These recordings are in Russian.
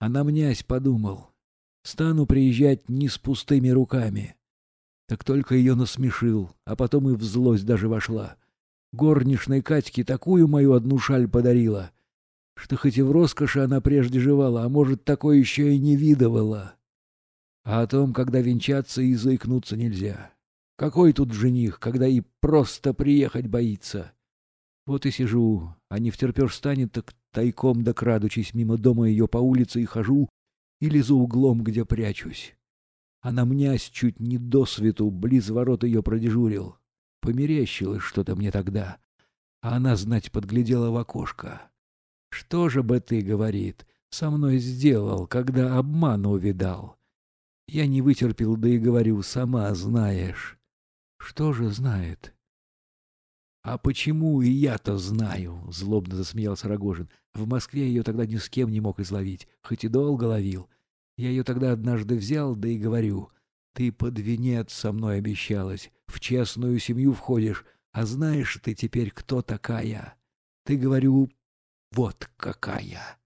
А на мнясь подумал, стану приезжать не с пустыми руками. Так только ее насмешил, а потом и в злость даже вошла. Горничной Катьке такую мою одну шаль подарила, что хоть и в роскоши она прежде жевала, а может, такое еще и не видывала. А о том, когда венчаться, и заикнуться нельзя. Какой тут жених, когда и просто приехать боится? Вот и сижу, а не втерпешь станет, так тайком да крадучись мимо дома ее по улице и хожу, или за углом, где прячусь. А на мнясь чуть не до свету, близ ворот ее продежурил. Померещилось что-то мне тогда. А она, знать, подглядела в окошко. «Что же бы ты, — говорит, — со мной сделал, когда обман увидал?» Я не вытерпел, да и говорю, сама знаешь. Что же знает? А почему и я-то знаю? Злобно засмеялся Рогожин. В Москве ее тогда ни с кем не мог изловить, хоть и долго ловил. Я ее тогда однажды взял, да и говорю. Ты под венец со мной обещалась, в честную семью входишь, а знаешь ты теперь, кто такая? Ты, говорю, вот какая.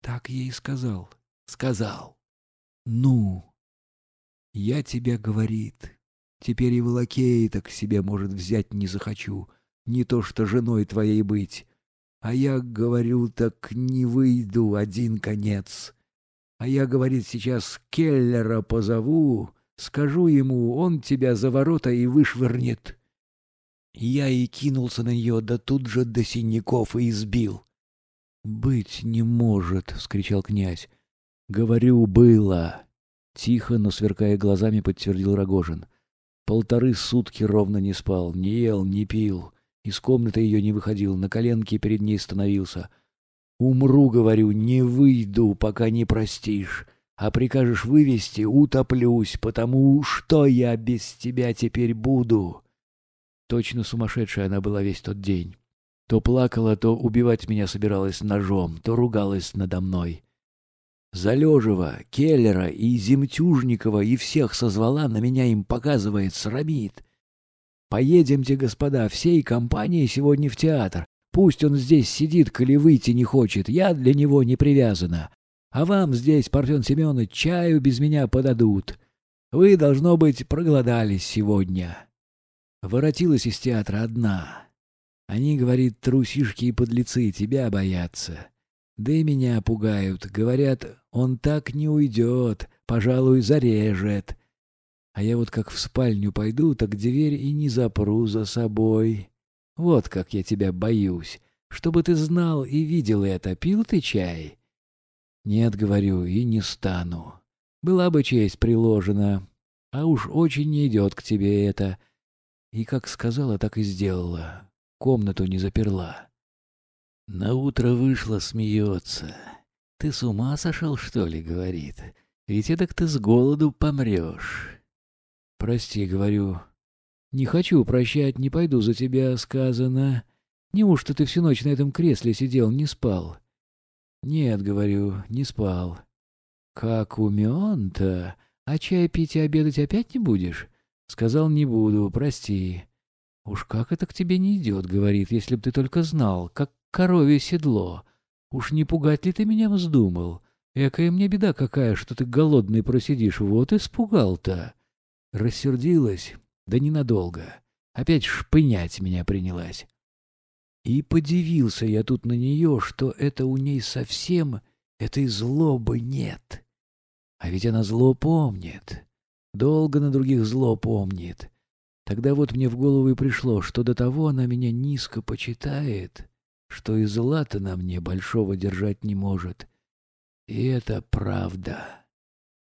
Так ей сказал. Сказал. Ну, я тебя, говорит, теперь и волокея-то к себе, может, взять не захочу, не то что женой твоей быть. А я, говорю, так не выйду, один конец. А я, говорит, сейчас Келлера позову, скажу ему, он тебя за ворота и вышвырнет. Я и кинулся на нее, да тут же до синяков и избил. — Быть не может, — вскричал князь. — Говорю, было. Тихо, но сверкая глазами, подтвердил Рогожин. Полторы сутки ровно не спал, не ел, не пил. Из комнаты ее не выходил, на коленке перед ней становился. «Умру, — говорю, — не выйду, пока не простишь. А прикажешь вывести — утоплюсь, потому что я без тебя теперь буду». Точно сумасшедшая она была весь тот день. То плакала, то убивать меня собиралась ножом, то ругалась надо мной. Залежева, Келлера и Земтюжникова и всех созвала, на меня им показывает, срамит. Поедемте, господа, всей компанией сегодня в театр. Пусть он здесь сидит, коли выйти не хочет, я для него не привязана. А вам здесь, Парфен Семенович, чаю без меня подадут. Вы, должно быть, проголодались сегодня. Воротилась из театра одна. Они, говорит, трусишки и подлецы, тебя боятся. Да и меня пугают. Говорят, он так не уйдет, пожалуй, зарежет. А я вот как в спальню пойду, так дверь и не запру за собой. Вот как я тебя боюсь. Чтобы ты знал и видел это, пил ты чай? Нет, говорю, и не стану. Была бы честь приложена, а уж очень не идет к тебе это. И как сказала, так и сделала. Комнату не заперла. На утро вышла, смеется. «Ты с ума сошел, что ли?» — говорит. «Ведь так ты с голоду помрешь». «Прости», — говорю. «Не хочу прощать, не пойду за тебя, сказано. Неужто ты всю ночь на этом кресле сидел, не спал?» «Нет», — говорю, — «не спал». «Как умен-то? А чай пить и обедать опять не будешь?» Сказал, не буду, прости. «Уж как это к тебе не идет», — говорит, — «если б ты только знал, как коровье седло. Уж не пугать ли ты меня вздумал? Экая мне беда какая, что ты голодный просидишь, вот испугал-то. Рассердилась, да ненадолго. Опять шпынять меня принялась. И подивился я тут на нее, что это у ней совсем этой злобы нет. А ведь она зло помнит. Долго на других зло помнит. Тогда вот мне в голову и пришло, что до того она меня низко почитает, что и зла-то на мне большого держать не может. И это правда.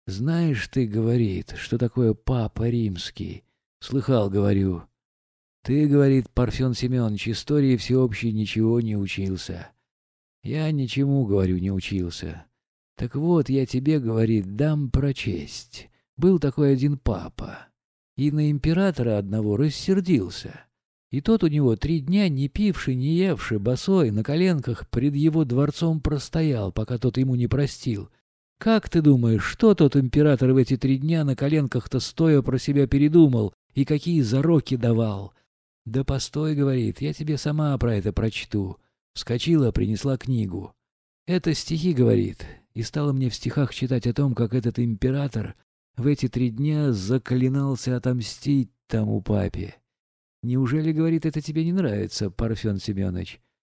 Знаешь ты, говорит, что такое папа римский? Слыхал, говорю. Ты, говорит, Парфен Семенович, истории всеобщей ничего не учился. Я ничему, говорю, не учился. Так вот, я тебе, говорит, дам прочесть. Был такой один папа. И на императора одного рассердился. И тот у него три дня не пивший, не евший, босой, на коленках пред его дворцом простоял, пока тот ему не простил. Как ты думаешь, что тот император в эти три дня на коленках-то стоя про себя передумал и какие зароки давал? Да постой, говорит, я тебе сама про это прочту. Вскочила, принесла книгу. Это стихи, говорит, и стала мне в стихах читать о том, как этот император в эти три дня заклинался отомстить тому папе. Неужели, говорит, это тебе не нравится, Парфен Семенович?